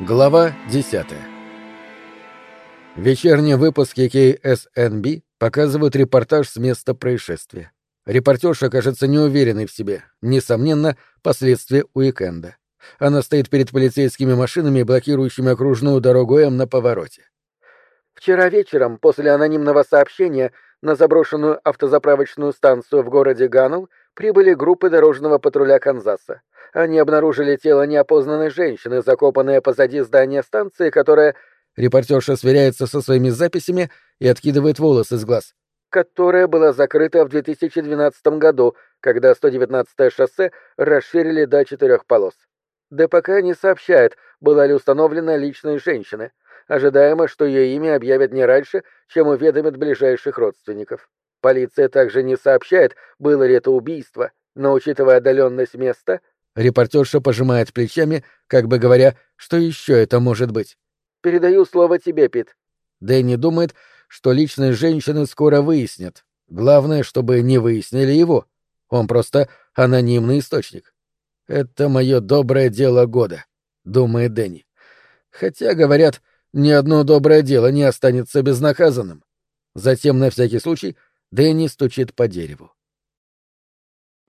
Глава 10. Вечерние выпуски KSNB показывают репортаж с места происшествия. Репортерша кажется неуверенной в себе, несомненно, последствия уикенда. Она стоит перед полицейскими машинами, блокирующими окружную дорогу М на повороте. Вчера вечером, после анонимного сообщения, на заброшенную автозаправочную станцию в городе Ганнелл прибыли группы дорожного патруля Канзаса. Они обнаружили тело неопознанной женщины, закопанное позади здания станции, которая... Репортерша сверяется со своими записями и откидывает волосы с глаз. Которая была закрыта в 2012 году, когда 119-е шоссе расширили до четырех полос. ДПК не сообщает, была ли установлена личность женщины. Ожидаемо, что ее имя объявят не раньше, чем уведомят ближайших родственников. Полиция также не сообщает, было ли это убийство, но, учитывая отдаленность места, Репортерша пожимает плечами, как бы говоря, что еще это может быть. «Передаю слово тебе, Пит». Дэнни думает, что личность женщины скоро выяснят. Главное, чтобы не выяснили его. Он просто анонимный источник. «Это мое доброе дело года», — думает Дэнни. Хотя, говорят, ни одно доброе дело не останется безнаказанным. Затем, на всякий случай, Дэнни стучит по дереву.